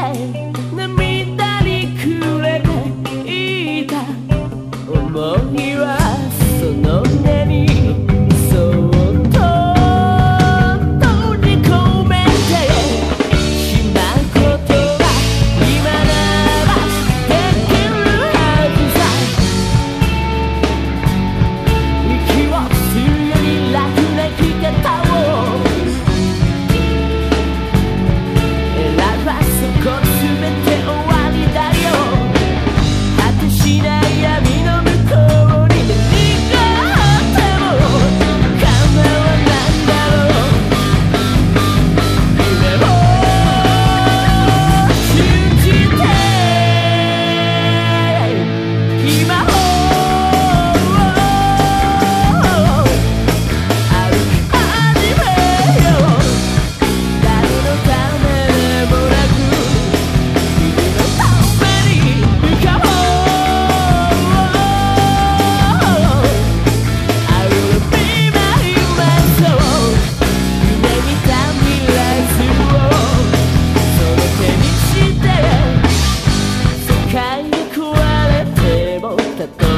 Yeah. the